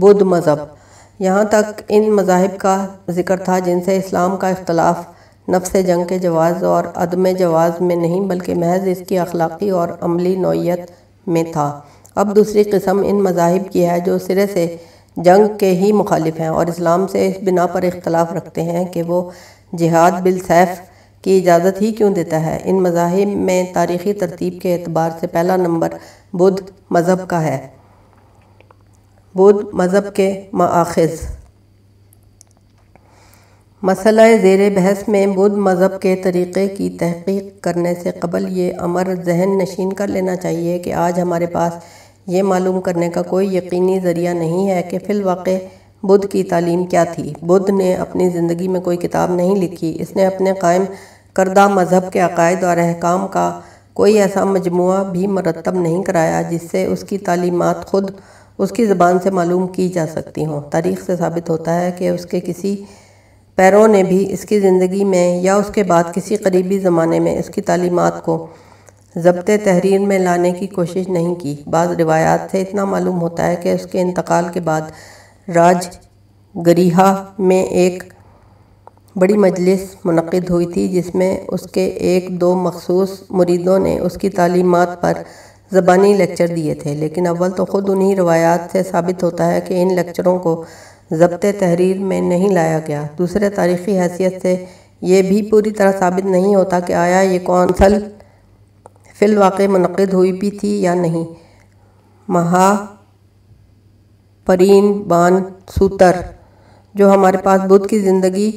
بدھ مذہب۔ یہاں تک ان مذاہب کا ذکر تھا جن سے اسلام کا اختلاف نفس جنگ کے جواز اور عدم جواز میں نہیں بلکہ محض اس کی اخلاقی اور عملی نوعیت میں تھا۔ اب دوسری قسم ان مذاہب کی ہے جو سرے سے جنگ کے ہی مخالف ہیں اور اسلام سے اس بنا پر اختلاف رکھتے ہیں کہ وہ جہاد بالسیف کی اجازت ہی کیوں دیتا ہے۔ ان مذاہب میں تاریخی ترتیب کے اعتبار سے پہلا نمبر بدھ مذہب کا ہے۔ بدھ مذہب کے مآخذ۔ مسئلہ زیر بحث میں بدھ مذہب کے طریقے کی تحقیق کرنے سے قبل یہ امر ذہن نشین کر لینا چاہیے کہ آج ہمارے پاس یہ معلوم کرنے کا کوئی یقینی ذریعہ نہیں ہے کہ فی الواقع بدھ کی تعلیم کیا تھی۔ بدھ نے اپنی زندگی میں کوئی کتاب نہیں لکھی۔ اس نے اپنے قائم کردہ مذہب کے عقائد اور احکام کا کوئی ایسا مجموعہ بھی مرتب نہیں کرایا جس سے اس کی تعلیمات خود اس کی زبان سے معلوم کی جا سکتی ہوں۔ تاریخ سے ثابت ہوتا ہے کہ اس کے کسی پیروں نے بھی اس کی زندگی میں یا اس کے بعد کسی قریبی زمانے میں اس کی تعلیمات کو ضبط تحریر میں لانے کی کوشش نہیں کی۔ بعض روایات سے اتنا معلوم ہوتا ہے کہ اس کے انتقال کے بعد راج گریہا میں ایک بڑی مجلس منعقد ہوئی تھی، جس میں اس کے ایک دو مخصوص مریدوں نے اس کی تعلیمات پر زبانی لیکچر دیے تھے، لیکن اول تو خود انہی روایات سے ثابت ہوتا ہے کہ ان لیکچروں کو ضبط تحریر میں نہیں لایا گیا۔ دوسرے تاریخی حیثیت سے یہ بھی پوری طرح ثابت نہیں ہوتا کہ آیا یہ کونسل فی الواقع منعقد ہوئی بھی تھی یا نہیں۔ مہا پرین بان سوتر، جو ہمارے پاس بدھ کی زندگی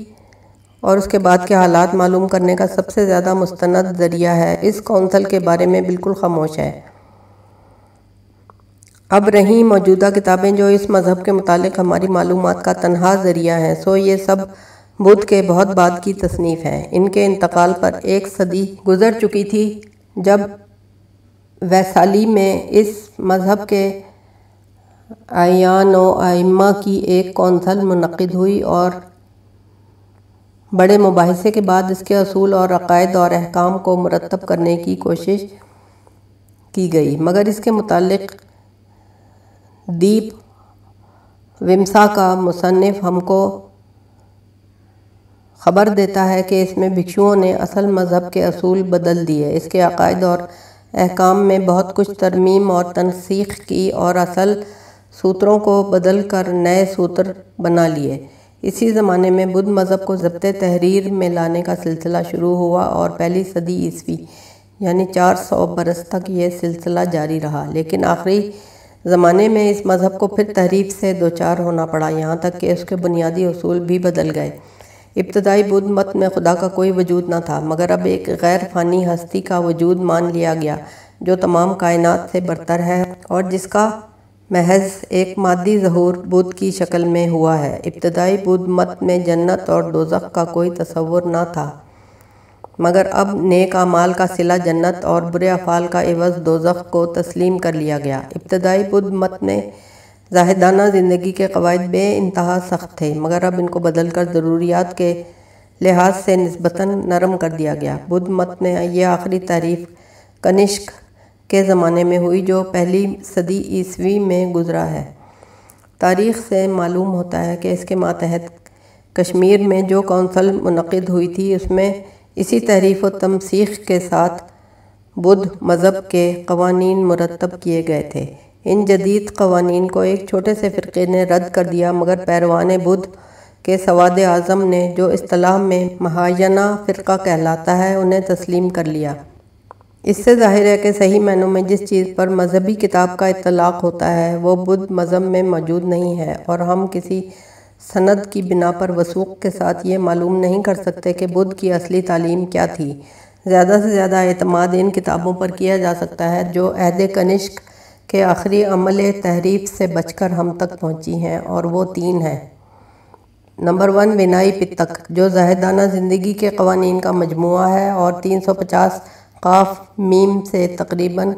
اور اس کے بعد کے حالات معلوم کرنے کا سب سے زیادہ مستند ذریعہ ہے، اس کونسل کے بارے میں بالکل خاموش ہے۔ اب رہی موجودہ کتابیں جو اس مذہب کے متعلق ہماری معلومات کا تنہا ذریعہ ہیں۔ سو یہ سب بدھ کے بہت بعد کی تصنیف ہیں۔ ان کے انتقال پر ایک صدی گزر چکی تھی جب ویسالی میں اس مذہب کے آئیان و آئمہ کی ایک کونسل منعقد ہوئی اور بڑے مباحثے کے بعد اس کے اصول اور عقائد اور احکام کو مرتب کرنے کی کوشش کی گئی۔ مگر اس کے متعلق دیپ ومسا کا مصنف ہم کو خبر دیتا ہے کہ اس میں بھکشوؤں نے اصل مذہب کے اصول بدل دیے۔ اس کے عقائد اور احکام میں بہت کچھ ترمیم اور تنسیخ کی اور اصل سوتروں کو بدل کر نئے سوتر بنا لیے۔ اسی زمانے میں بدھ مذہب کو ضبط تحریر میں لانے کا سلسلہ شروع ہوا اور پہلی صدی عیسوی یعنی چار سو برس تک یہ سلسلہ جاری رہا۔ لیکن آخری زمانے میں اس مذہب کو پھر تحریف سے دوچار ہونا پڑا، یہاں تک کہ اس کے بنیادی اصول بھی بدل گئے۔ ابتدائی بدھ مت میں خدا کا کوئی وجود نہ تھا، مگر اب ایک غیر فانی ہستی کا وجود مان لیا گیا، جو تمام کائنات سے برتر ہے اور جس کا محض ایک مادی ظہور بدھ کی شکل میں ہوا ہے۔ ابتدائی بدھ مت میں جنت اور دوزخ کا کوئی تصور نہ تھا۔ مگر اب نیک اعمال کا صلہ جنت اور برے افعال کا عوض دوزخ کو تسلیم کر لیا گیا۔ ابتدائی بدھ مت میں زاہدانہ زندگی کے قواعد بے انتہا سخت تھے، مگر اب ان کو بدل کر ضروریات کے لحاظ سے نسبتاً نرم کر دیا گیا۔ بدھ مت میں یہ آخری تعریف کنشک کے زمانے میں ہوئی جو پہلی صدی عیسوی میں گزرا ہے۔ تاریخ سے معلوم ہوتا ہے کہ اس کے ماتحت کشمیر میں جو کونسل منعقد ہوئی تھی، اس میں اسی تحریف و تمسیخ کے ساتھ بدھ مذہب کے قوانین مرتب کیے گئے تھے۔ ان جدید قوانین کو ایک چھوٹے سے فرقے نے رد کر دیا، مگر پیروان بدھ کے سواد اعظم نے جو اصطلاح میں مہاینہ فرقہ کہلاتا ہے، انہیں تسلیم کر لیا۔ اس سے ظاہر ہے کہ صحیح معنوں میں جس چیز پر مذہبی کتاب کا اطلاق ہوتا ہے، وہ بدھ مذہب میں موجود نہیں ہے اور ہم کسی سند کی بنا پر وسوق کے ساتھ یہ معلوم نہیں کر سکتے کہ بدھ کی اصلی تعلیم کیا تھی۔ زیادہ سے زیادہ اعتماد ان کتابوں پر کیا جا سکتا ہے جو عہد کنشک کے آخری عمل تحریف سے بچ کر ہم تک پہنچی ہیں اور وہ تین ہیں۔ نمبر ون ونائی پتک، جو زہدانہ زندگی کے قوانین کا مجموعہ ہے اور تین سو پچاس قاف میم سے تقریباً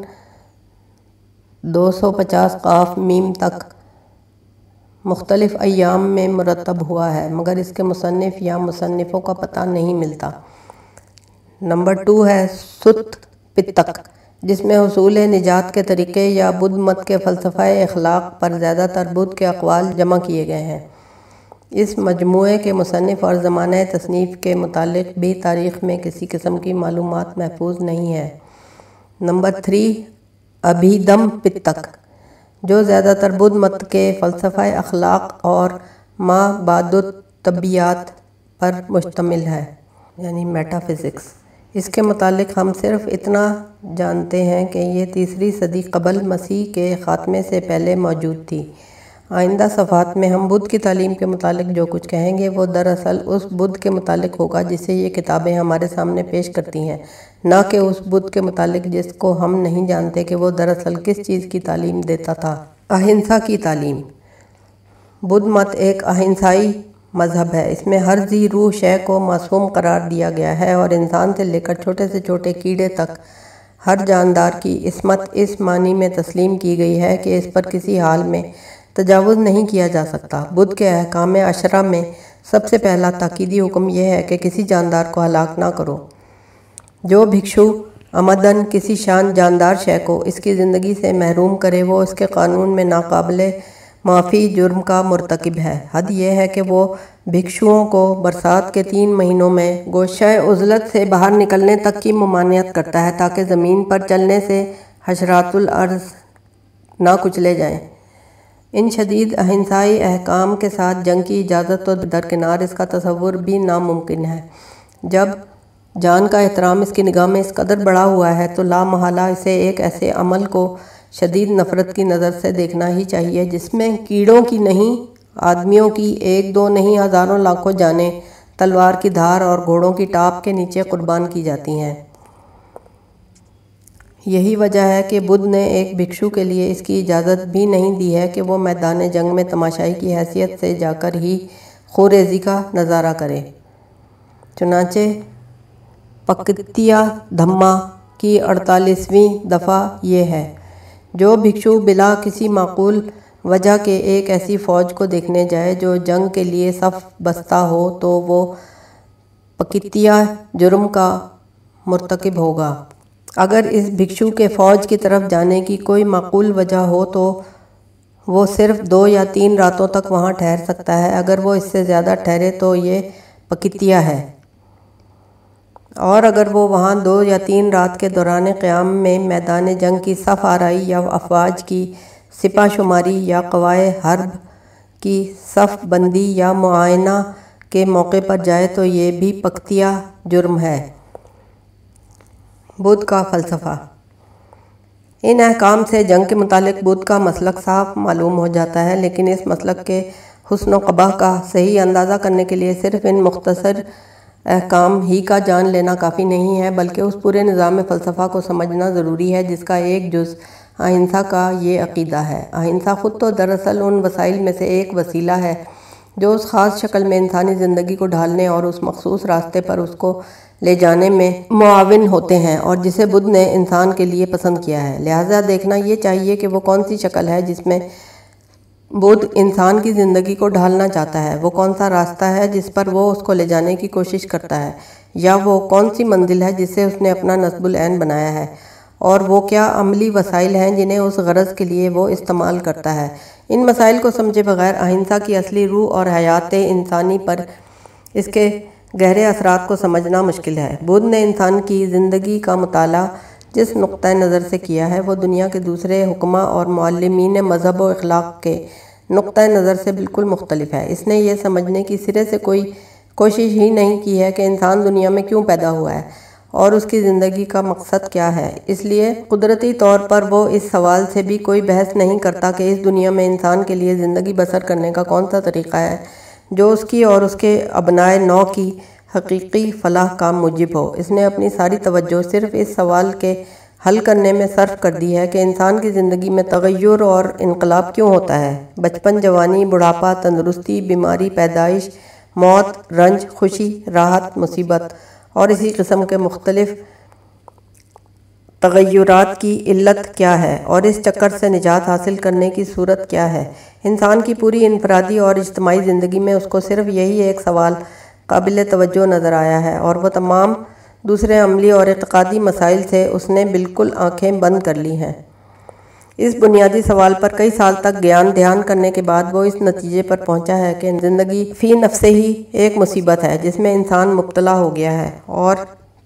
دو سو پچاس قاف میم تک مختلف ایام میں مرتب ہوا ہے، مگر اس کے مصنف یا مصنفوں کا پتہ نہیں ملتا۔ نمبر ٹو ہے، ست پتک، جس میں حصول نجات کے طریقے یا بدھ مت کے فلسفہ اخلاق پر زیادہ تر بدھ کے اقوال جمع کیے گئے ہیں۔ اس مجموعے کے مصنف اور زمانہ تصنیف کے متعلق بھی تاریخ میں کسی قسم کی معلومات محفوظ نہیں ہے نمبر تھری، ابھیدم پتک۔ جو زیادہ تر بدھ مت کے فلسفہ اخلاق اور ماں باد طبیعت پر مشتمل ہے یعنی میٹا فزکس اس کے متعلق ہم صرف اتنا جانتے ہیں کہ یہ تیسری صدی قبل مسیح کے خاتمے سے پہلے موجود تھی۔ آئندہ صفحات میں ہم بدھ کی تعلیم کے متعلق جو کچھ کہیں گے، وہ دراصل اس بدھ کے متعلق ہوگا جسے یہ کتابیں ہمارے سامنے پیش کرتی ہیں۔ نہ کہ اس بدھ کے متعلق جس کو ہم نہیں جانتے کہ وہ دراصل کس چیز کی تعلیم دیتا تھا۔ اہنسا کی تعلیم۔ بدھ مت ایک اہنسائی مذہب ہے۔ اس میں ہر زی روح شے کو معصوم قرار دیا گیا ہے اور انسان سے لے کر چھوٹے سے چھوٹے کیڑے تک ہر جاندار کی عصمت اس معنی میں تسلیم کی گئی ہے کہ اس پر کسی حال میں تجاوز نہیں کیا جا سکتا۔ بدھ کے احکام عشرہ میں سب سے پہلا تاکیدی حکم یہ ہے کہ کسی جاندار کو ہلاک نہ کرو۔ جو بھکشو امدن کسی شان جاندار شے کو اس کی زندگی سے محروم کرے، وہ اس کے قانون میں ناقابل معافی، جرم کا مرتکب ہے۔ حد یہ ہے کہ وہ بھکشوؤں کو برسات کے تین مہینوں میں گوشہ عزلت سے باہر نکلنے تک کی ممانعت کرتا ہے تاکہ زمین پر چلنے سے حشرات الارض نہ کچلے جائیں۔ ان شدید اہنسائی احکام کے ساتھ جنگ کی اجازت تو درکنار اس کا تصور بھی ناممکن ہے۔ جب جان کا احترام اس کی نگاہ میں اس قدر بڑا ہوا ہے تو لا محالہ اسے ایک ایسے عمل کو شدید نفرت کی نظر سے دیکھنا ہی چاہیے جس میں کیڑوں کی نہیں، آدمیوں کی ایک دو نہیں، ہزاروں لاکھوں جانیں تلوار کی دھار اور گھوڑوں کی ٹاپ کے نیچے قربان کی جاتی ہیں۔ یہی وجہ ہے کہ بدھ نے ایک بھکشو کے لیے اس کی اجازت بھی نہیں دی ہے کہ وہ میدان جنگ میں تماشائی کی حیثیت سے جا کر ہی خوریزی کا نظارہ کرے۔ چنانچہ پکتیا دھما کی اڑتالیسویں دفعہ یہ ہے۔ جو بھکشو بلا کسی معقول وجہ کے ایک ایسی فوج کو دیکھنے جائے جو جنگ کے لیے صف بستہ ہو تو وہ پکتیا جرم کا مرتکب ہوگا۔ اگر اس بھکشو کے فوج کی طرف جانے کی کوئی معقول وجہ ہو تو وہ صرف دو یا تین راتوں تک وہاں ٹھہر سکتا ہے۔ اگر وہ اس سے زیادہ ٹھہرے تو یہ پکتیا ہے۔ اور اگر وہ وہاں دو یا تین رات کے دوران قیام میں میدان جنگ کی صف آرائی یا افواج کی سپا شماری یا قوائے حرب کی صف بندی یا معائنہ کے موقع پر جائے تو یہ بھی پکتیا جرم ہے۔ بدھ کا فلسفہ۔ ان احکام سے جنگ کے متعلق بدھ کا مسلک صاف معلوم ہو جاتا ہے، لیکن اس مسلک کے حسن و قبح کا صحیح اندازہ کرنے کے لیے صرف ان مختصر احکام ہی کا جان لینا کافی نہیں ہے، بلکہ اس پورے نظام فلسفہ کو سمجھنا ضروری ہے، جس کا ایک جز اہنسا کا یہ عقیدہ ہے۔ اہنسا خود تو دراصل ان وسائل میں سے ایک وسیلہ ہے جو اس خاص شکل میں انسانی زندگی کو ڈھالنے اور اس مخصوص راستے پر اس کو لے جانے میں معاون ہوتے ہیں اور جسے بدھ نے انسان کے لیے پسند کیا ہے۔ لہٰذا دیکھنا یہ چاہیے کہ وہ کون سی شکل ہے جس میں بدھ انسان کی زندگی کو ڈھالنا چاہتا ہے۔ وہ کون سا راستہ ہے جس پر وہ اس کو لے جانے کی کوشش کرتا ہے؟ یا وہ کون سی منزل ہے جسے اس نے اپنا نصب العین بنایا ہے؟ اور وہ کیا عملی وسائل ہیں جنہیں اس غرض کے لیے وہ استعمال کرتا ہے؟ ان مسائل کو سمجھے بغیر اہنسا کی اصلی روح اور حیات انسانی پر اس کے گہرے اثرات کو سمجھنا مشکل ہے۔ بدھ نے انسان کی زندگی کا مطالعہ جس نقطۂ نظر سے کیا ہے، وہ دنیا کے دوسرے حکمہ اور معلمین مذہب و اخلاق کے نقطۂ نظر سے بالکل مختلف ہے۔ اس نے یہ سمجھنے کی سرے سے کوئی کوشش ہی نہیں کی ہے کہ انسان دنیا میں کیوں پیدا ہوا ہے اور اس کی زندگی کا مقصد کیا ہے۔ اس لیے قدرتی طور پر وہ اس سوال سے بھی کوئی بحث نہیں کرتا کہ اس دنیا میں انسان کے لیے زندگی بسر کرنے کا کون سا طریقہ ہے۔ جو اس کی اور اس کے ابنائے نو کی حقیقی فلاح کا موجب ہو۔ اس نے اپنی ساری توجہ صرف اس سوال کے حل کرنے میں صرف کر دی ہے کہ انسان کی زندگی میں تغیر اور انقلاب کیوں ہوتا ہے؟ بچپن جوانی، بڑھاپا، تندرستی، بیماری، پیدائش، موت، رنج، خوشی، راحت، مصیبت اور اسی قسم کے مختلف تغیرات کی علت کیا ہے اور اس چکر سے نجات حاصل کرنے کی صورت کیا ہے؟ انسان کی پوری انفرادی اور اجتماعی زندگی میں اس کو صرف یہی ایک سوال قابل توجہ نظر آیا ہے اور وہ تمام دوسرے عملی اور اعتقادی مسائل سے اس نے بالکل آنکھیں بند کر لی ہیں۔ اس بنیادی سوال پر کئی سال تک گیان دھیان کرنے کے بعد وہ اس نتیجے پر پہنچا ہے کہ زندگی فی نفس ہی ایک مصیبت ہے جس میں انسان مبتلا ہو گیا ہے اور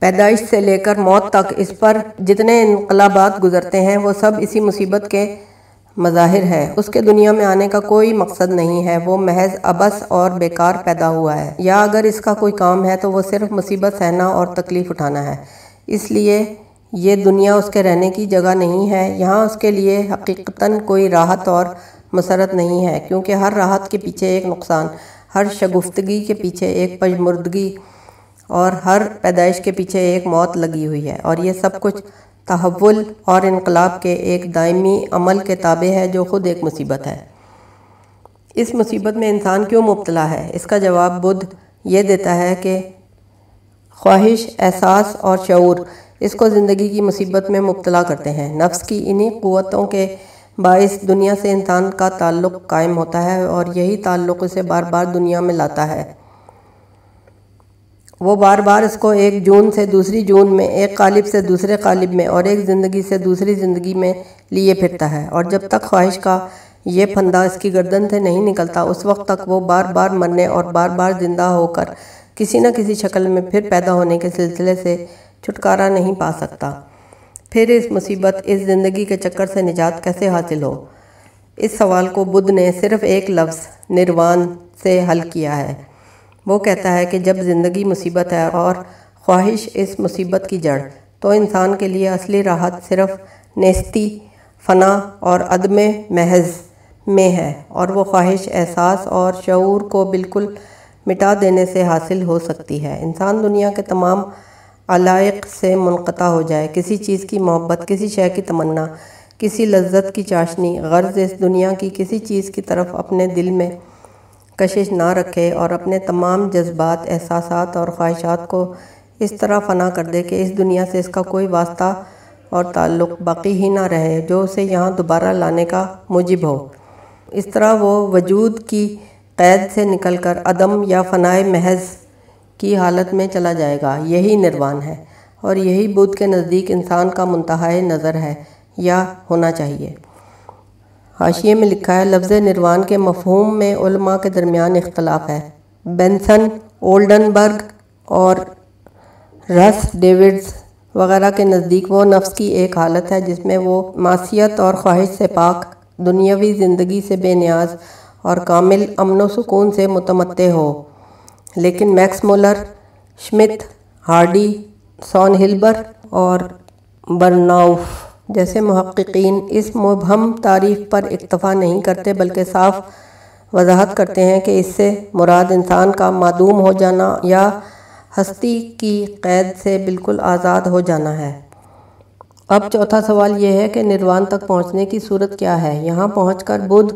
پیدائش سے لے کر موت تک اس پر جتنے انقلابات گزرتے ہیں، وہ سب اسی مصیبت کے مظاہر ہے اس کے دنیا میں آنے کا کوئی مقصد نہیں ہے، وہ محض ابس اور بیکار پیدا ہوا ہے۔ یا اگر اس کا کوئی کام ہے، تو وہ صرف مصیبت، سہنا اور تکلیف اٹھانا ہے۔ اس لیے یہ دنیا اس کے رہنے کی جگہ نہیں ہے۔ یہاں اس کے لیے حقیقتاً کوئی راحت اور مسرت نہیں ہے، کیونکہ ہر راحت کے پیچھے ایک نقصان، ہر شگفتگی کے پیچھے ایک پجمردگی اور ہر پیدائش کے پیچھے ایک موت لگی ہوئی ہے اور یہ سب کچھ تحول اور انقلاب کے ایک دائمی عمل کے تابع ہے جو خود ایک مصیبت ہے۔ اس مصیبت میں انسان کیوں مبتلا ہے؟ اس کا جواب بدھ یہ دیتا ہے کہ خواہش، احساس اور شعور اس کو زندگی کی مصیبت میں مبتلا کرتے ہیں۔ نفس کی انہی قوتوں کے باعث دنیا سے انسان کا تعلق قائم ہوتا ہے اور یہی تعلق اسے بار بار دنیا میں لاتا ہے۔ وہ بار بار اس کو ایک جون سے دوسری جون میں، ایک قالب سے دوسرے قالب میں اور ایک زندگی سے دوسری زندگی میں لیے پھرتا ہے۔ اور جب تک خواہش کا یہ پھندہ اس کی گردن سے نہیں نکلتا، اس وقت تک وہ بار بار مرنے اور بار بار زندہ ہو کر کسی نہ کسی شکل میں پھر پیدا ہونے کے سلسلے سے چھٹکارا نہیں پا سکتا۔ پھر اس مصیبت، اس زندگی کے چکر سے نجات کیسے حاصل ہو؟ اس سوال کو بدھ نے صرف ایک لفظ، نروان، سے حل کیا ہے۔ وہ کہتا ہے کہ جب زندگی مصیبت ہے اور خواہش اس مصیبت کی جڑ، تو انسان کے لیے اصلی راحت صرف نیستی، فنا اور عدم محض میں ہے اور وہ خواہش، احساس اور شعور کو بالکل مٹا دینے سے حاصل ہو سکتی ہے۔ انسان دنیا کے تمام علائق سے منقطع ہو جائے۔ کسی چیز کی محبت، کسی شے کی تمنا، کسی لذت کی چاشنی، غرض اس دنیا کی کسی چیز کی طرف اپنے دل میں کشش نہ رکھے اور اپنے تمام جذبات، احساسات اور خواہشات کو اس طرح فنا کر دے کہ اس دنیا سے اس کا کوئی واسطہ اور تعلق باقی ہی نہ رہے جو اسے یہاں دوبارہ لانے کا موجب ہو۔ اس طرح وہ وجود کی قید سے نکل کر عدم یا فنائے محض کی حالت میں چلا جائے گا، یہی نروان ہے اور یہی بدھ کے نزدیک انسان کا منتہائے نظر ہے یا ہونا چاہیے۔ حاشیے میں لکھا ہے، لفظ نروان کے مفہوم میں علماء کے درمیان اختلاف ہے۔ بینسن اولڈن برگ اور رس ڈیوڈز وغیرہ کے نزدیک وہ نفس کی ایک حالت ہے جس میں وہ معصیت اور خواہش سے پاک، دنیاوی زندگی سے بے نیاز اور کامل امن و سکون سے متمتع ہو۔ لیکن میکس مولر، شمت، ہارڈی، سون ہلبر اور برناؤف جیسے محققین اس مبہم تعریف پر اکتفا نہیں کرتے بلکہ صاف وضاحت کرتے ہیں کہ اس سے مراد انسان کا معدوم ہو جانا یا ہستی کی قید سے بالکل آزاد ہو جانا ہے۔ اب چوتھا سوال یہ ہے کہ نروان تک پہنچنے کی صورت کیا ہے؟ یہاں پہنچ کر بدھ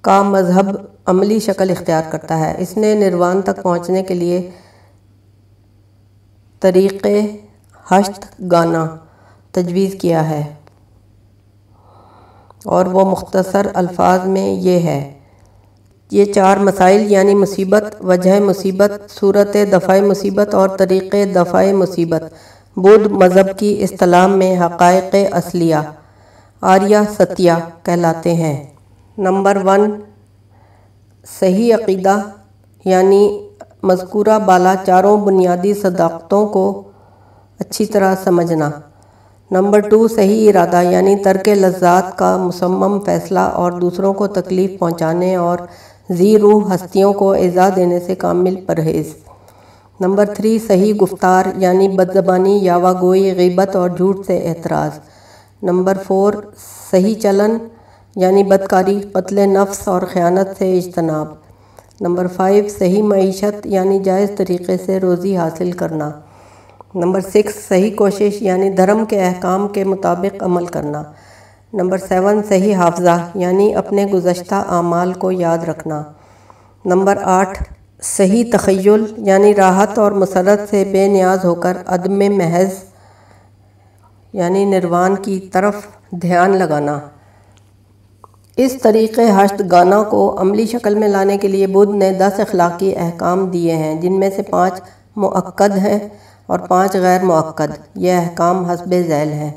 کا مذہب عملی شکل اختیار کرتا ہے۔ اس نے نروان تک پہنچنے کے لیے طریقے ہشت گانا تجویز کیا ہے۔ اور وہ مختصر الفاظ میں یہ ہے۔ یہ چار مسائل یعنی مصیبت، وجہ مصیبت، صورت دفع مصیبت اور طریق دفع مصیبت، بدھ مذہب کی اصطلاح میں حقائق اصلیہ، آریہ ستیہ کہلاتے ہیں۔ نمبر ون، صحیح عقیدہ یعنی مذکورہ بالا چاروں بنیادی صداقتوں کو اچھی طرح سمجھنا۔ نمبر ٹو صحیح ارادہ یعنی ترک لذات کا مصمم فیصلہ اور دوسروں کو تکلیف پہنچانے اور روح ہستیوں کو اعزا دینے سے کامل پرہیز۔ نمبر تھری، صحیح گفتار یعنی بدزبانی، یاوا گوئی، غیبت اور جھوٹ سے اعتراض۔ نمبر فور، صحیح چلن یعنی بدکاری، قتل نفس اور خیانت سے اجتناب۔ نمبر فائیو، صحیح معیشت یعنی جائز طریقے سے روزی حاصل کرنا۔ نمبر سکس صحیح کوشش یعنی دھرم کے احکام کے مطابق عمل کرنا۔ نمبر سیون صحیح حافظہ یعنی اپنے گزشتہ اعمال کو یاد رکھنا۔ نمبر آٹھ، صحیح تخیل یعنی راحت اور مسرت سے بے نیاز ہو کر عدم محض یعنی نروان کی طرف دھیان لگانا۔ اس طریقے حشت گانا کو عملی شکل میں لانے کے لیے بدھ نے دس اخلاقی احکام دیے ہیں، جن میں سے پانچ معقد ہیں۔ اور پانچ غیر معقد یہ احکام حسب ذیل ہیں۔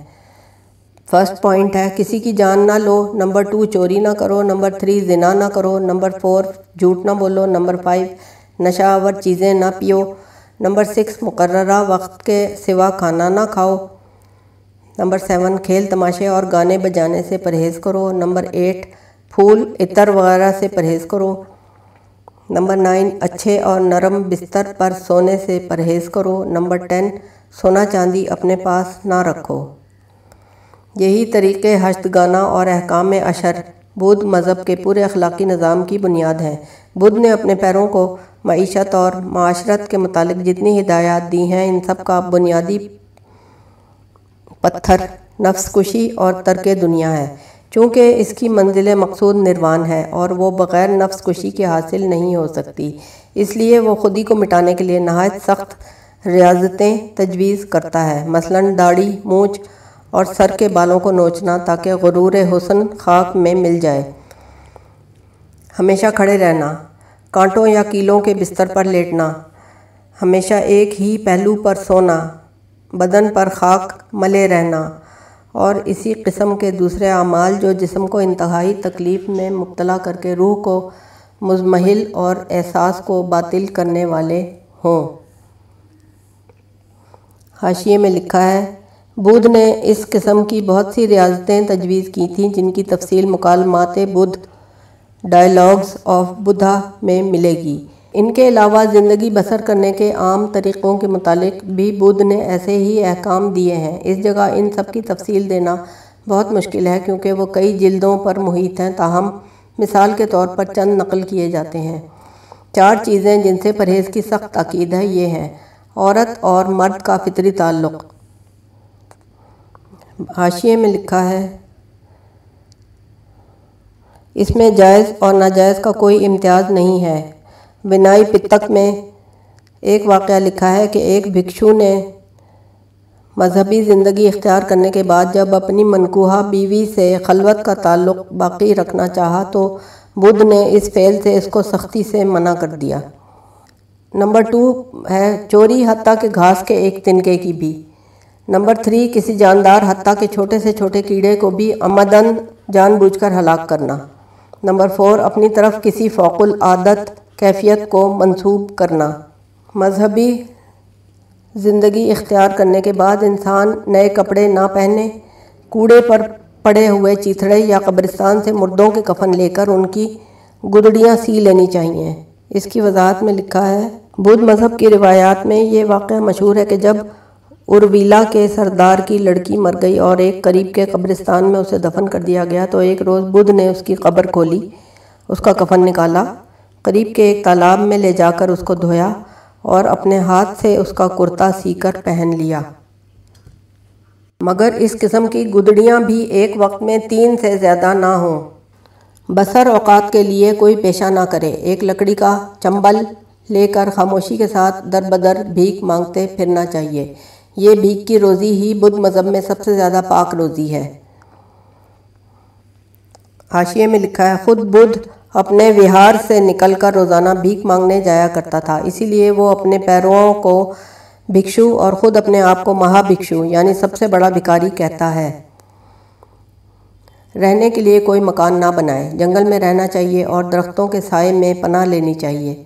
فرسٹ پوائنٹ ہے، کسی کی جان نہ لو، نمبر ٹو چوری نہ کرو، نمبر تھری زنا نہ کرو، نمبر فور جھوٹ نہ بولو، نمبر فائیو نشہ آور چیزیں نہ پیو، نمبر سکس مقررہ وقت کے سوا کھانا نہ کھاؤ، نمبر سیون کھیل تماشے اور گانے بجانے سے پرہیز کرو، نمبر ایٹ پھول عطر وغیرہ سے پرہیز کرو۔ نمبر نائن، اچھے اور نرم بستر پر سونے سے پرہیز کرو۔ نمبر ٹین، سونا چاندی اپنے پاس نہ رکھو۔ یہی طریقے حشد گانا اور احکام اشر، بدھ مذہب کے پورے اخلاقی نظام کی بنیاد ہیں۔ بدھ نے اپنے پیروں کو معیشت اور معاشرت کے متعلق جتنی ہدایات دی ہیں، ان سب کا بنیادی پتھر نفس کشی اور ترک دنیا ہے۔ چونکہ اس کی منزل مقصود نروان ہے اور وہ بغیر نفس کشی کے حاصل نہیں ہو سکتی۔ اس لیے وہ خودی کو مٹانے کے لیے نہایت سخت ریاضتیں تجویز کرتا ہے۔ مثلا داڑھی، مونچھ اور سر کے بالوں کو نوچنا تاکہ غرور حسن خاک میں مل جائے۔ ہمیشہ کھڑے رہنا، کانٹوں یا کیلوں کے بستر پر لیٹنا، ہمیشہ ایک ہی پہلو پر سونا، بدن پر خاک ملے رہنا اور اسی قسم کے دوسرے اعمال جو جسم کو انتہائی تکلیف میں مبتلا کر کے روح کو مزمحل اور احساس کو باطل کرنے والے ہوں۔ حاشیے میں لکھا ہے، بدھ نے اس قسم کی بہت سی ریاضتیں تجویز کی تھیں جن کی تفصیل مکالمات بدھ ڈائلاگز آف بدھا میں ملے گی۔ ان کے علاوہ زندگی بسر کرنے کے عام طریقوں کے متعلق بھی بدھ نے ایسے ہی احکام دیے ہیں۔ اس جگہ ان سب کی تفصیل دینا بہت مشکل ہے کیونکہ وہ کئی جلدوں پر محیط ہیں۔ تاہم، مثال کے طور پر چند نقل کیے جاتے ہیں۔ چار چیزیں جن سے پرہیز کی سخت عقید ہے یہ ہیں عورت اور مرد کا فطری تعلق حاشیے میں لکھا ہے، اس میں جائز اور ناجائز کا کوئی امتیاز نہیں ہے۔ بنائی پتک میں ایک واقعہ لکھا ہے کہ ایک بھکشو نے مذہبی زندگی اختیار کرنے کے بعد جب اپنی منکوہا بیوی سے خلوت کا تعلق باقی رکھنا چاہا تو بدھ نے اس فعل سے اس کو سختی سے منع کر دیا۔ نمبر ٹو ہے چوری حتیٰ کہ گھاس کے ایک تنکے کی بھی۔ نمبر تھری کسی جاندار حتیٰ کے چھوٹے سے چھوٹے کیڑے کو بھی آمدن جان بوجھ کر ہلاک کرنا۔ نمبر فور اپنی طرف کسی فوق العادت کیفیت کو منسوب کرنا۔ مذہبی زندگی اختیار کرنے کے بعد انسان نئے کپڑے نہ پہنے، کوڑے پر پڑے ہوئے چیتھڑے یا قبرستان سے مردوں کے کفن لے کر ان کی گدڑیاں سی لینی چاہیے۔ اس کی وضاحت میں لکھا ہے، بدھ مذہب کی روایات میں یہ واقعہ مشہور ہے کہ جب ارویلا کے سردار کی لڑکی مر گئی اور ایک قریب کے قبرستان میں اسے دفن کر دیا گیا تو ایک روز بدھ نے اس کی قبر کھولی، اس کا کفن نکالا۔ قریب کے ایک تالاب میں لے جا کر اس کو دھویا اور اپنے ہاتھ سے اس کا کرتا سی کر پہن لیا۔ مگر اس قسم کی گدڑیاں بھی ایک وقت میں تین سے زیادہ نہ ہوں۔ بسر اوقات کے لیے کوئی پیشہ نہ کرے۔ ایک لکڑی کا چمبل لے کر خاموشی کے ساتھ در بدر بھیک مانگتے پھرنا چاہیے۔ یہ بھیک کی روزی ہی بدھ مذہب میں سب سے زیادہ پاک روزی ہے۔ حاشیے میں لکھا ہے، خود بدھ اپنے وہار سے نکل کر روزانہ بھیک مانگنے جایا کرتا تھا۔ اسی لیے وہ اپنے پیروں کو بھکشو اور خود اپنے آپ کو مہا بھکشو یعنی سب سے بڑا بھکاری کہتا ہے۔ رہنے کے لیے کوئی مکان نہ بنائے۔ جنگل میں رہنا چاہیے اور درختوں کے سائے میں پناہ لینی چاہیے۔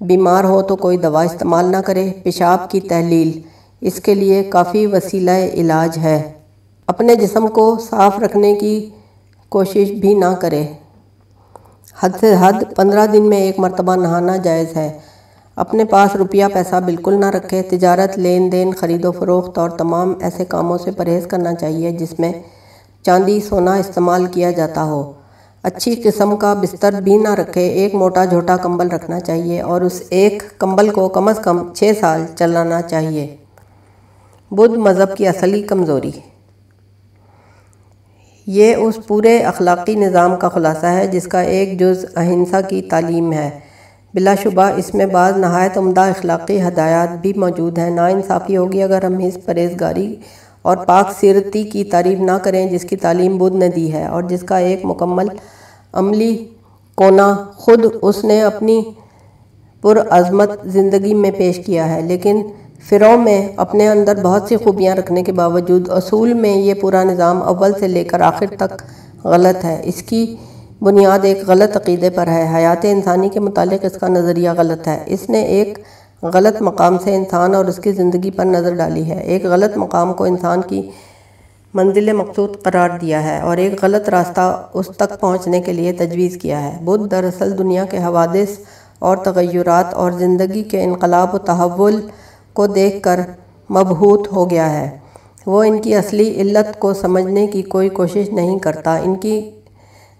بیمار ہو تو کوئی دوا استعمال نہ کرے۔ پیشاب کی تحلیل، اس کے لیے کافی وسیلہ علاج ہے۔ اپنے جسم کو صاف رکھنے کی کوشش بھی نہ کرے۔ حد سے حد پندرہ دن میں ایک مرتبہ نہانا جائز ہے۔ اپنے پاس روپیہ پیسہ بالکل نہ رکھے، تجارت، لین دین، خرید و فروخت اور تمام ایسے کاموں سے پرہیز کرنا چاہیے جس میں چاندی سونا استعمال کیا جاتا ہو۔ اچھی قسم کا بستر بھی نہ رکھے، ایک موٹا جھوٹا کمبل رکھنا چاہیے اور اس ایک کمبل کو کم از کم چھ سال چلانا چاہیے۔ بدھ مذہب کی اصلی کمزوری۔ یہ اس پورے اخلاقی نظام کا خلاصہ ہے جس کا ایک جز اہنسا کی تعلیم ہے۔ بلا شبہ اس میں بعض نہایت عمدہ اخلاقی ہدایات بھی موجود ہیں۔ نا انصافی ہوگی اگر ہم اس پرہیزگاری اور پاک سیرتی کی تعریف نہ کریں جس کی تعلیم بدھ نے دی ہے اور جس کا ایک مکمل عملی کونا خود اس نے اپنی پرعظمت زندگی میں پیش کیا ہے۔ لیکن فرو میں اپنے اندر بہت سی خوبیاں رکھنے کے باوجود اصول میں یہ پورا نظام اول سے لے کر آخر تک غلط ہے۔ اس کی بنیاد ایک غلط عقیدے پر ہے۔ حیات انسانی کے متعلق اس کا نظریہ غلط ہے۔ اس نے ایک غلط مقام سے انسان اور اس کی زندگی پر نظر ڈالی ہے۔ ایک غلط مقام کو انسان کی منزل مقصود قرار دیا ہے اور ایک غلط راستہ اس تک پہنچنے کے لیے تجویز کیا ہے۔ بدھ دراصل دنیا کے حوادث اور تغیرات اور زندگی کے انقلاب و تحول کو دیکھ کر مبہوت ہو گیا ہے۔ وہ ان کی اصلی علت کو سمجھنے کی کوئی کوشش نہیں کرتا۔ ان کی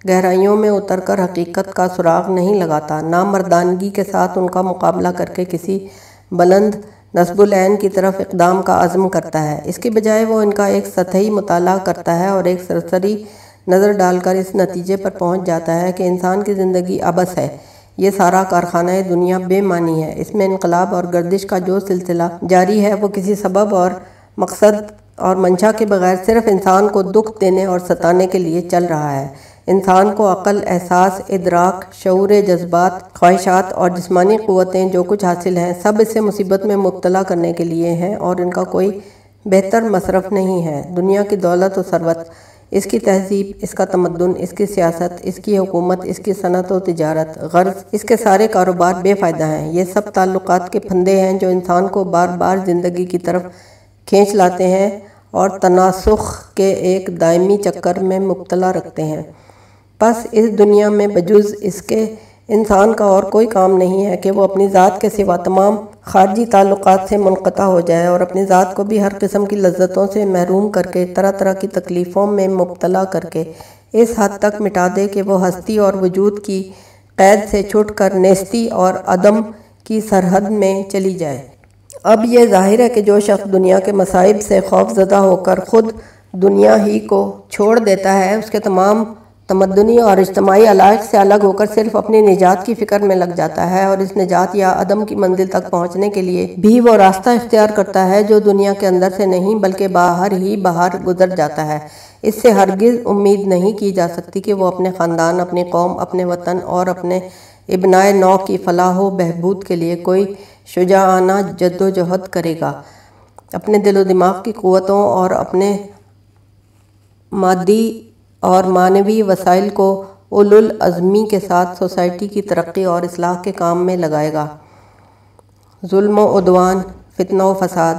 گہرائیوں میں اتر کر حقیقت کا سراغ نہیں لگاتا۔ نامردانگی کے ساتھ ان کا مقابلہ کر کے کسی بلند نصب العین کی طرف اقدام کا عزم کرتا ہے۔ اس کی بجائے وہ ان کا ایک سطحی مطالعہ کرتا ہے اور ایک سرسری نظر ڈال کر اس نتیجے پر پہنچ جاتا ہے کہ انسان کی زندگی ابس ہے۔ یہ سارا کارخانہ دنیا بے معنی ہے۔ اس میں انقلاب اور گردش کا جو سلسلہ جاری ہے، وہ کسی سبب اور مقصد اور منشا کے بغیر صرف انسان کو دکھ دینے اور ستانے کے لیے چل رہا ہے۔ انسان کو عقل، احساس، ادراک، شعور، جذبات، خواہشات اور جسمانی قوتیں جو کچھ حاصل ہیں، سب اسے مصیبت میں مبتلا کرنے کے لیے ہیں اور ان کا کوئی بہتر مصرف نہیں ہے۔ دنیا کی دولت و ثروت اس کی تہذیب، اس کا تمدن، اس کی سیاست، اس کی حکومت، اس کی صنعت و تجارت، غرض، اس کے سارے کاروبار بے فائدہ ہیں۔ یہ سب تعلقات کے پھندے ہیں جو انسان کو بار بار زندگی کی طرف کھینچ لاتے ہیں اور تناسخ کے ایک دائمی چکر میں مبتلا رکھتے ہیں۔ بس اس دنیا میں بجز اس کے انسان کا اور کوئی کام نہیں ہے کہ وہ اپنی ذات کے سوا تمام خارجی تعلقات سے منقطع ہو جائے اور اپنی ذات کو بھی ہر قسم کی لذتوں سے محروم کر کے، طرح طرح کی تکلیفوں میں مبتلا کر کے اس حد تک مٹا دے کہ وہ ہستی اور وجود کی قید سے چھٹ کر نیستی اور عدم کی سرحد میں چلی جائے۔ اب یہ ظاہر ہے کہ جو شخص دنیا کے مصائب سے خوف زدہ ہو کر خود دنیا ہی کو چھوڑ دیتا ہے، اس کے تمام تمدنی اور اجتماعی علائق سے الگ ہو کر صرف اپنی نجات کی فکر میں لگ جاتا ہے اور اس نجات یا عدم کی منزل تک پہنچنے کے لیے بھی وہ راستہ اختیار کرتا ہے جو دنیا کے اندر سے نہیں بلکہ باہر ہی باہر گزر جاتا ہے۔ اس سے ہرگز امید نہیں کی جا سکتی کہ وہ اپنے خاندان، اپنی قوم، اپنے وطن اور اپنے ابنائے نو کی فلاح و بہبود کے لیے کوئی شجاعانہ جد و جہد کرے گا۔ اپنے دل و دماغ کی قوتوں اور اپنے مادی اور معنوی وسائل کو اول العظمی کے ساتھ سوسائٹی کی ترقی اور اصلاح کے کام میں لگائے گا۔ ظلم و عدوان، فتنہ و فساد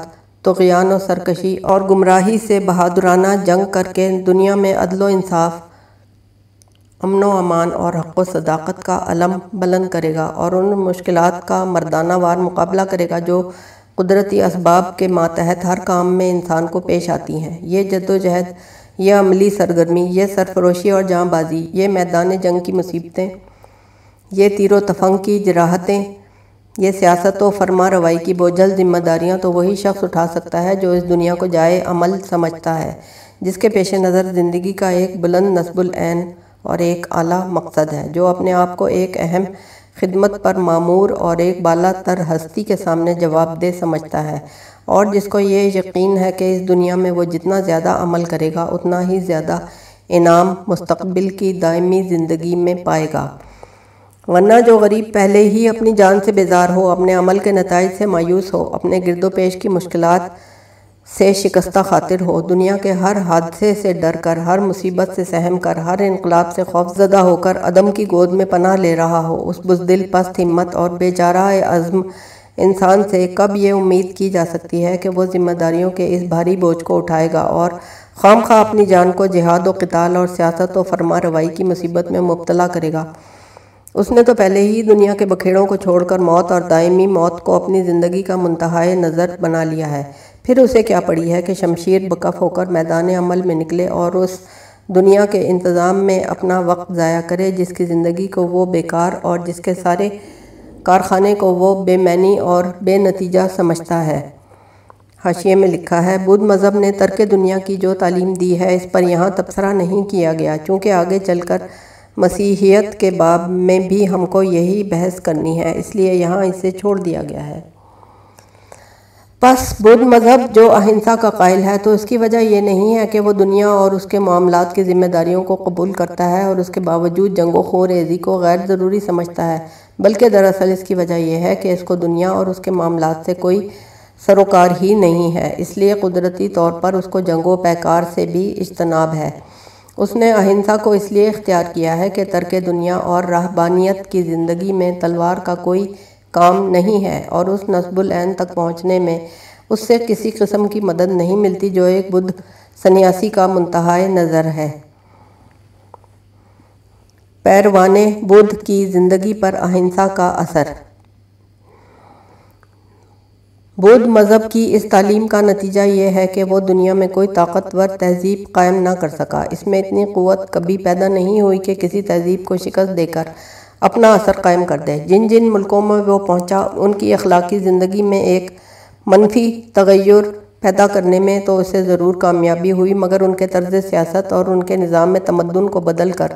تغیان و سرکشی اور گمراہی سے بہادرانہ جنگ کر کے دنیا میں عدل و انصاف، امن و امان اور حق و صداقت کا علم بلند کرے گا اور ان مشکلات کا مردانہ وار مقابلہ کرے گا جو قدرتی اسباب کے ماتحت ہر کام میں انسان کو پیش آتی ہیں۔ یہ جد و جہد یہ عملی سرگرمی یہ سرفروشی اور جاں بازی، یہ میدان جنگ کی مصیبتیں، یہ تیر و تفنگ کی جراحتیں، یہ سیاست و فرما روائی کی بوجھل ذمہ داریاں تو وہی شخص اٹھا سکتا ہے جو اس دنیا کو جائے عمل سمجھتا ہے، جس کے پیش نظر زندگی کا ایک بلند نصب العین اور ایک اعلیٰ مقصد ہے، جو اپنے آپ کو ایک اہم خدمت پر معمور اور ایک بالا تر ہستی کے سامنے جواب دہ سمجھتا ہے۔ اور جس کو یہ یقین ہے کہ اس دنیا میں وہ جتنا زیادہ عمل کرے گا، اتنا ہی زیادہ انعام مستقبل کی دائمی زندگی میں پائے گا۔ ورنہ جو غریب پہلے ہی اپنی جان سے بیزار ہو، اپنے عمل کے نتائج سے مایوس ہو، اپنے گرد و پیش کی مشکلات سے شکستہ خاطر ہو۔ دنیا کے ہر حادثے سے ڈر کر، ہر مصیبت سے سہم کر، ہر انقلاب سے خوف زدہ ہو کر عدم کی گود میں پناہ لے رہا ہو۔ اس بزدل پست ہمت اور بے چارہ عزم انسان سے کب یہ امید کی جا سکتی ہے کہ وہ ذمہ داریوں کے اس بھاری بوجھ کو اٹھائے گا اور خام خواہ اپنی جان کو جہاد و قتال اور سیاست و فرما روائی کی مصیبت میں مبتلا کرے گا۔ اس نے تو پہلے ہی دنیا کے بکھیڑوں کو چھوڑ کر موت اور دائمی موت کو اپنی زندگی کا منتہائے نظر بنا لیا ہے۔ پھر اسے کیا پڑی ہے کہ شمشیر بکف ہو کر میدان عمل میں نکلے اور اس دنیا کے انتظام میں اپنا وقت ضائع کرے، جس کی زندگی کو وہ بیکار اور جس کے سارے کارخانے کو وہ بے معنی اور بے نتیجہ سمجھتا ہے۔ حاشیے میں لکھا ہے، بدھ مذہب نے ترک دنیا کی جو تعلیم دی ہے، اس پر یہاں تبصرہ نہیں کیا گیا، چونکہ آگے چل کر مسیحیت کے باب میں بھی ہم کو یہی بحث کرنی ہے، اس لیے یہاں اسے چھوڑ دیا گیا ہے۔ پس بدھ مذہب جو اہنسا کا قائل ہے، تو اس کی وجہ یہ نہیں ہے کہ وہ دنیا اور اس کے معاملات کی ذمہ داریوں کو قبول کرتا ہے اور اس کے باوجود جنگ و خور ایزی کو غیر ضروری سمجھتا ہے۔ بلکہ دراصل اس کی وجہ یہ ہے کہ اس کو دنیا اور اس کے معاملات سے کوئی سروکار ہی نہیں ہے۔ اس لیے قدرتی طور پر اس کو جنگ و پیکار سے بھی اجتناب ہے۔ اس نے اہنسا کو اس لیے اختیار کیا ہے کہ ترک دنیا اور رہبانیت کی زندگی میں تلوار کا کوئی کام نہیں ہے اور اس نصب العین تک پہنچنے میں اس سے کسی قسم کی مدد نہیں ملتی جو ایک بدھ سنیاسی کا منتہائے نظر ہے۔ پیروان بدھ کی زندگی پر اہنسا کا اثر۔ بدھ مذہب کی اس تعلیم کا نتیجہ یہ ہے کہ وہ دنیا میں کوئی طاقتور تہذیب قائم نہ کر سکا۔ اس میں اتنی قوت کبھی پیدا نہیں ہوئی کہ کسی تہذیب کو شکست دے کر اپنا اثر قائم کر دے۔ جن جن ملکوں میں وہ پہنچا، ان کی اخلاقی زندگی میں ایک منفی تغیر پیدا کرنے میں تو اسے ضرور کامیابی ہوئی، مگر ان کے طرز سیاست اور ان کے نظام میں تمدن کو بدل کر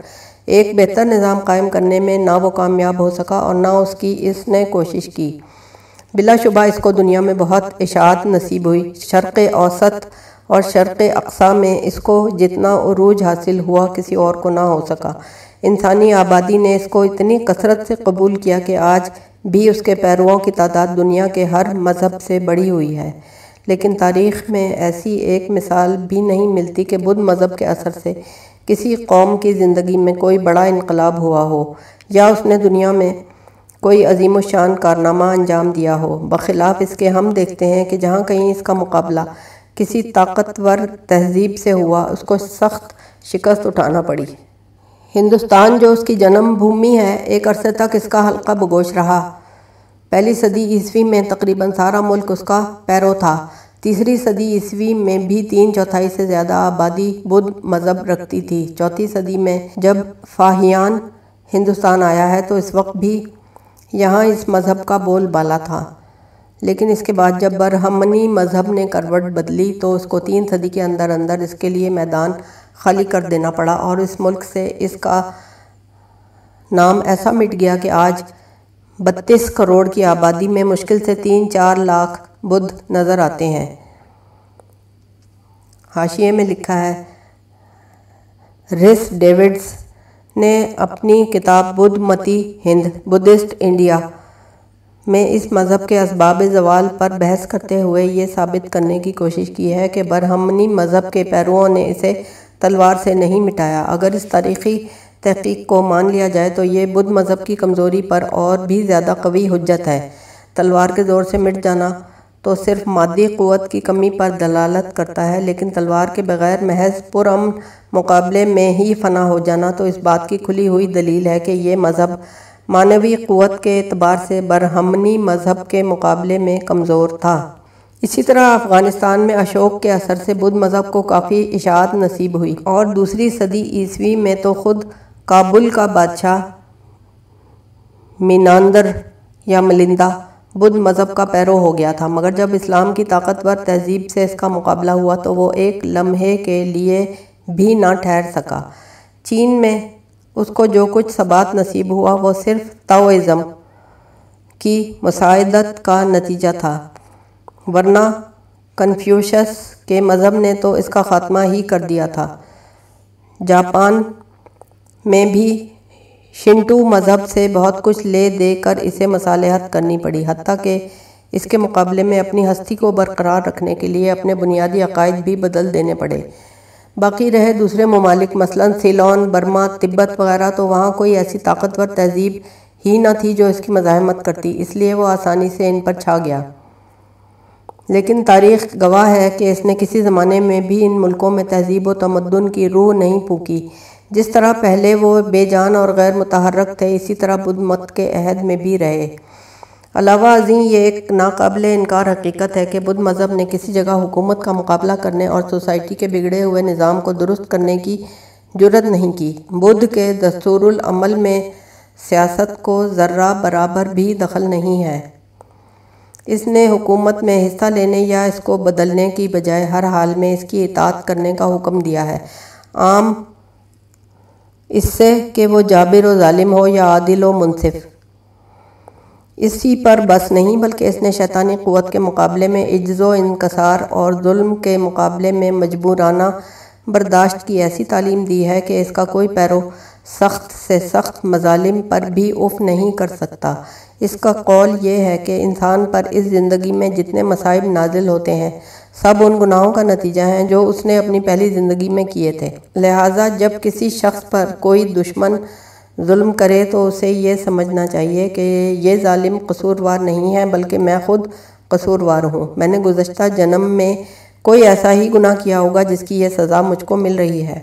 ایک بہتر نظام قائم کرنے میں نہ وہ کامیاب ہو سکا اور نہ اس کی اس نے کوشش کی۔ بلا شبہ اس کو دنیا میں بہت اشاعت نصیب ہوئی۔ شرق اوسط اور شرق اقصا میں اس کو جتنا عروج حاصل ہوا، کسی اور کو نہ ہو سکا۔ انسانی آبادی نے اس کو اتنی کثرت سے قبول کیا کہ آج بھی اس کے پیرووں کی تعداد دنیا کے ہر مذہب سے بڑی ہوئی ہے۔ لیکن تاریخ میں ایسی ایک مثال بھی نہیں ملتی کہ بدھ مذہب کے اثر سے کسی قوم کی زندگی میں کوئی بڑا انقلاب ہوا ہو یا اس نے دنیا میں کوئی عظیم و شان کارنامہ انجام دیا ہو۔ بخلاف اس کے ہم دیکھتے ہیں کہ جہاں کہیں اس کا مقابلہ کسی طاقتور تہذیب سے ہوا، اس کو سخت شکست اٹھانا پڑی۔ ہندوستان جو اس کی جنم بھومی ہے، ایک عرصے تک اس کا حلقہ بگوش رہا۔ پہلی صدی عیسوی میں تقریباً سارا ملک اس کا پیرو تھا۔ تیسری صدی عیسوی میں بھی تین چوتھائی سے زیادہ آبادی بدھ مذہب رکھتی تھی۔ چوتھی صدی میں جب فاہیان ہندوستان آیا ہے، تو اس وقت بھی یہاں اس مذہب کا بول بالا تھا۔ لیکن اس کے بعد جب برہمنی مذہب نے کروٹ بدلی، تو اس کو تین صدی کے اندر اندر اس کے لیے میدان خالی کر دینا پڑا اور اس ملک سے اس کا نام ایسا مٹ گیا کہ آج بتیس کروڑ کی آبادی میں مشکل سے تین چار لاکھ بدھ نظر آتے ہیں۔ حاشیے میں لکھا ہے ریس ڈیوڈز نے اپنی کتاب بدھ متی ہند، بدھسٹ انڈیا میں اس مذہب کے اسباب زوال پر بحث کرتے ہوئے یہ ثابت کرنے کی کوشش کی ہے کہ برہمنی مذہب کے پیروؤں نے اسے تلوار سے نہیں مٹایا۔ اگر اس تاریخی تحقیق کو مان لیا جائے تو یہ بدھ مذہب کی کمزوری پر اور بھی زیادہ قوی حجت ہے۔ تلوار کے زور سے مٹ جانا تو صرف مادی قوت کی کمی پر دلالت کرتا ہے، لیکن تلوار کے بغیر محض پرامن مقابلے میں ہی فنا ہو جانا تو اس بات کی کھلی ہوئی دلیل ہے کہ یہ مذہب معنوی قوت کے اعتبار سے برہمنی مذہب کے مقابلے میں کمزور تھا۔ اسی طرح افغانستان میں اشوک کے اثر سے بدھ مذہب کو کافی اشاعت نصیب ہوئی اور دوسری صدی عیسوی میں تو خود کابل کا بادشاہ میناندر یا ملندہ بدھ مذہب کا پیرو ہو گیا تھا۔ مگر جب اسلام کی طاقتور تہذیب سے اس کا مقابلہ ہوا تو وہ ایک لمحے کے لیے بھی نہ ٹھہر سکا۔ چین میں اس کو جو کچھ ثبات نصیب ہوا وہ صرف تاوئزم کی مساعدت کا نتیجہ تھا۔ ورنہ کنفیوشس کے مذہب نے تو اس کا خاتمہ ہی کر دیا تھا۔ جاپان میں بھی شنٹو مذہب سے بہت کچھ لے دے کر اسے مصالحت کرنی پڑی، حتیٰ کہ اس کے مقابلے میں اپنی ہستی کو برقرار رکھنے کے لیے اپنے بنیادی عقائد بھی بدل دینے پڑے۔ باقی رہے دوسرے ممالک، مثلا سیلون، برما، تبت وغیرہ، تو وہاں کوئی ایسی طاقتور تہذیب ہی نہ تھی جو اس کی مزاحمت کرتی، اس لیے وہ آسانی سے ان پر چھا گیا۔ لیکن تاریخ گواہ ہے کہ اس نے کسی زمانے میں بھی ان ملکوں میں تہذیب و تمدن کی روح نہیں پھونکی۔ جس طرح پہلے وہ بے جان اور غیر متحرک تھے، اسی طرح بدھ مت کے عہد میں بھی رہے۔ علاوہ ازیں، یہ ایک ناقابل انکار حقیقت ہے کہ بدھ مذہب نے کسی جگہ حکومت کا مقابلہ کرنے اور سوسائٹی کے بگڑے ہوئے نظام کو درست کرنے کی جرت نہیں کی۔ بدھ کے دستور العمل میں سیاست کو ذرہ برابر بھی دخل نہیں ہے۔ اس نے حکومت میں حصہ لینے یا اس کو بدلنے کی بجائے ہر حال میں اس کی اطاعت کرنے کا حکم دیا ہے۔ عام اس سے کہ وہ جابر و ظالم ہو یا عادل و منصف۔ اسی پر بس نہیں بلکہ اس نے شیطانی قوت کے مقابلے میں عجز و انکسار اور ظلم کے مقابلے میں مجبورانہ برداشت کی ایسی تعلیم دی ہے کہ اس کا کوئی پیرو سخت سے سخت مظالم پر بھی اف نہیں کر سکتا۔ اس کا قول یہ ہے کہ انسان پر اس زندگی میں جتنے مصائب نازل ہوتے ہیں، سب ان گناہوں کا نتیجہ ہیں جو اس نے اپنی پہلی زندگی میں کیے تھے۔ لہٰذا جب کسی شخص پر کوئی دشمن ظلم کرے تو اسے یہ سمجھنا چاہیے کہ یہ ظالم قصوروار نہیں ہے، بلکہ میں خود قصوروار ہوں۔ میں نے گزشتہ جنم میں کوئی ایسا ہی گناہ کیا ہوگا جس کی یہ سزا مجھ کو مل رہی ہے۔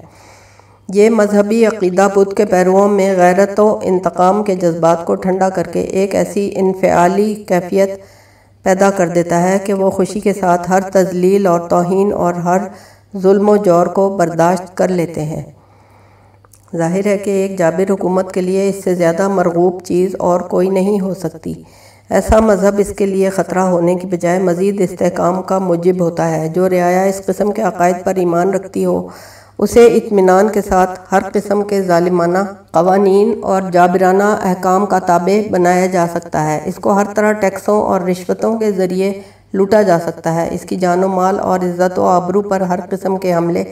یہ مذہبی عقیدہ بدھ کے پیرووں میں غیرت و انتقام کے جذبات کو ٹھنڈا کر کے ایک ایسی انفعالی کیفیت پیدا کر دیتا ہے کہ وہ خوشی کے ساتھ ہر تزلیل اور توہین اور ہر ظلم و جور کو برداشت کر لیتے ہیں۔ ظاہر ہے کہ ایک جابر حکومت کے لیے اس سے زیادہ مرغوب چیز اور کوئی نہیں ہو سکتی۔ ایسا مذہب اس کے لیے خطرہ ہونے کی بجائے مزید استحکام کا مجب ہوتا ہے۔ جو رعایا اس قسم کے عقائد پر ایمان رکھتی ہو، اسے اطمینان کے ساتھ ہر قسم کے ظالمانہ، قوانین اور جابرانہ احکام کا تابع بنایا جا سکتا ہے۔ اس کو ہر طرح ٹیکسوں اور رشوتوں کے ذریعے لوٹا جا سکتا ہے۔ اس کی جان و مال اور عزت و آبرو پر ہر قسم کے حملے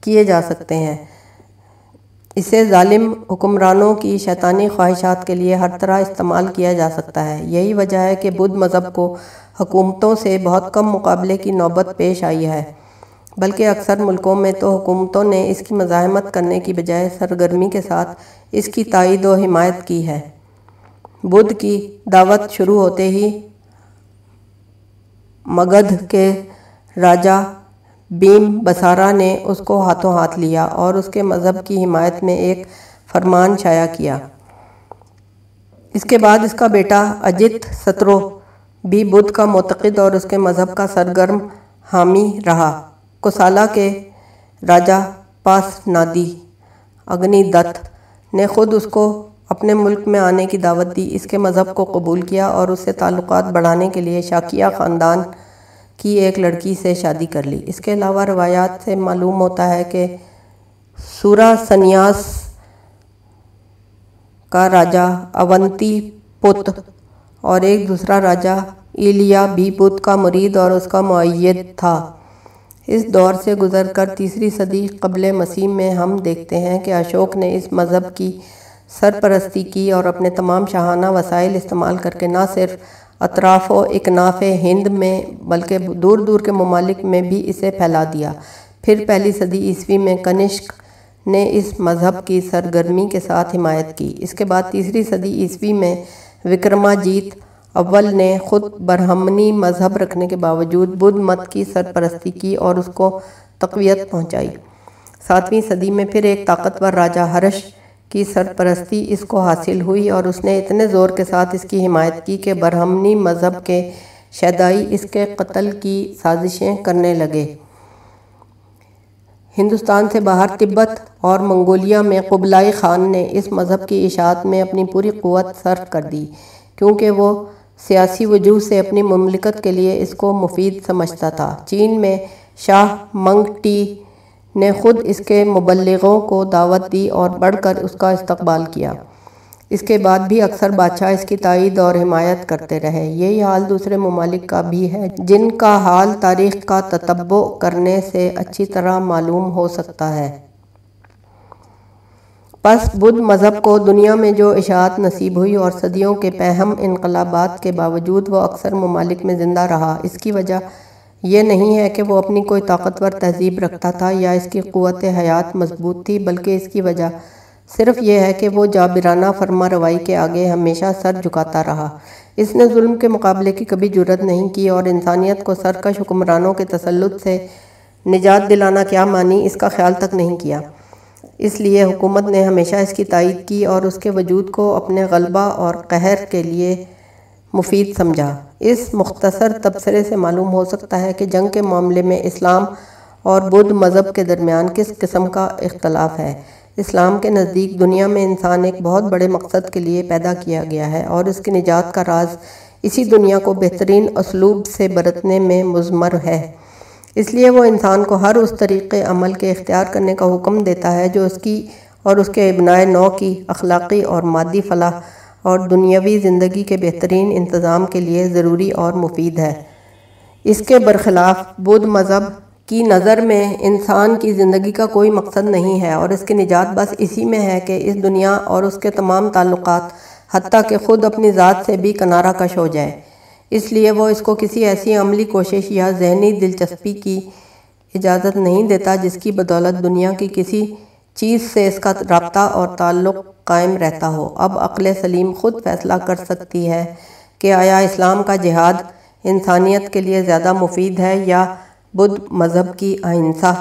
کیے جا سکتے ہیں۔ اسے ظالم حکمرانوں کی شیطانی خواہشات کے لیے ہر طرح استعمال کیا جا سکتا ہے۔ یہی وجہ ہے کہ بدھ مذہب کو حکومتوں سے بہت کم مقابلے کی نوبت پیش آئی ہے۔ بلکہ اکثر ملکوں میں تو حکومتوں نے اس کی مزاحمت کرنے کی بجائے سرگرمی کے ساتھ اس کی تائید و حمایت کی ہے۔ بدھ کی دعوت شروع ہوتے ہی مگدھ کے راجہ بیم بسارا نے اس کو ہاتھوں ہاتھ لیا اور اس کے مذہب کی حمایت میں ایک فرمان شائع کیا۔ اس کے بعد اس کا بیٹا اجت سترو بھی بدھ کا معتقد اور اس کے مذہب کا سرگرم حامی رہا۔ کوسالہ کے راجہ پاس نادی اگنی دت نے خود اس کو اپنے ملک میں آنے کی دعوت دی۔ اس کے مذہب کو قبول کیا اور اس سے تعلقات بڑھانے کے لیے شاکیہ خاندان کی ایک لڑکی سے شادی کر لی۔ اس کے علاوہ روایات سے معلوم ہوتا ہے کہ سورا سنیاس کا راجہ اونتی پت اور ایک دوسرا راجہ ایلیا بھی پت کا مرید اور اس کا معید تھا۔ اس دور سے گزر کر تیسری صدی قبل مسیح میں ہم دیکھتے ہیں کہ اشوک نے اس مذہب کی سرپرستی کی اور اپنے تمام شاہانہ وسائل استعمال کر کے نہ صرف اطراف و اکناف ہند میں، بلکہ دور دور کے ممالک میں بھی اسے پھیلا دیا۔ پھر پہلی صدی عیسوی میں کنشک نے اس مذہب کی سرگرمی کے ساتھ حمایت کی۔ اس کے بعد تیسری صدی عیسوی میں وکرما جیت اول نے خود برہمنی مذہب رکھنے کے باوجود بدھ مت کی سرپرستی کی اور اس کو تقویت پہنچائی۔ ساتویں صدی میں پھر ایک طاقتور راجہ ہرش کی سرپرستی اس کو حاصل ہوئی اور اس نے اتنے زور کے ساتھ اس کی حمایت کی کہ برہمنی مذہب کے شیدائی اس کے قتل کی سازشیں کرنے لگے۔ ہندوستان سے باہر تبت اور منگولیا میں قبلائی خان نے اس مذہب کی اشاعت میں اپنی پوری قوت صرف کر دی، کیونکہ وہ سیاسی وجوہ سے اپنی مملکت کے لیے اس کو مفید سمجھتا تھا۔ چین میں شاہ منگ ٹی نے خود اس کے مبلغوں کو دعوت دی اور بڑھ کر اس کا استقبال کیا۔ اس کے بعد بھی اکثر بادشاہ اس کی تائید اور حمایت کرتے رہے۔ یہی حال دوسرے ممالک کا بھی ہے، جن کا حال تاریخ کا تتبع کرنے سے اچھی طرح معلوم ہو سکتا ہے۔ پس بدھ مذہب کو دنیا میں جو اشاعت نصیب ہوئی اور صدیوں کے پہم انقلابات کے باوجود وہ اکثر ممالک میں زندہ رہا، اس کی وجہ یہ نہیں ہے کہ وہ اپنی کوئی طاقتور تہذیب رکھتا تھا یا اس کی قوت حیات مضبوط تھی، بلکہ اس کی وجہ صرف یہ ہے کہ وہ جابرانہ فرما روائی کے آگے ہمیشہ سر جھکاتا رہا۔ اس نے ظلم کے مقابلے کی کبھی جرت نہیں کی اور انسانیت کو سرکش حکمرانوں کے تسلط سے نجات دلانا کیا مانی اس کا خیال تک نہیں کیا۔ اس لیے حکومت نے ہمیشہ اس کی تائید کی اور اس کے وجود کو اپنے غلبہ اور قہر کے لیے مفید سمجھا۔ اس مختصر تبصرے سے معلوم ہو سکتا ہے کہ جنگ کے معاملے میں اسلام اور بدھ مذہب کے درمیان کس قسم کا اختلاف ہے۔ اسلام کے نزدیک دنیا میں انسان ایک بہت بڑے مقصد کے لیے پیدا کیا گیا ہے اور اس کی نجات کا راز اسی دنیا کو بہترین اسلوب سے برتنے میں مضمر ہے۔ اس لیے وہ انسان کو ہر اس طریقے عمل کے اختیار کرنے کا حکم دیتا ہے جو اس کی اور اس کے ابنائے نو کی اخلاقی اور مادی فلاح اور دنیاوی زندگی کے بہترین انتظام کے لیے ضروری اور مفید ہے۔ اس کے برخلاف بدھ مذہب کی نظر میں انسان کی زندگی کا کوئی مقصد نہیں ہے اور اس کی نجات بس اسی میں ہے کہ اس دنیا اور اس کے تمام تعلقات حتیٰ کہ خود اپنی ذات سے بھی کنارہ کش ہو جائے اس لیے وہ اس کو کسی ایسی عملی کوشش یا ذہنی دلچسپی کی اجازت نہیں دیتا جس کی بدولت دنیا کی کسی چیز سے اس کا رابطہ اور تعلق قائم رہتا ہو۔ اب عقل سلیم خود فیصلہ کر سکتی ہے کہ آیا اسلام کا جہاد انسانیت کے لیے زیادہ مفید ہے یا بدھ مذہب کی اہنسا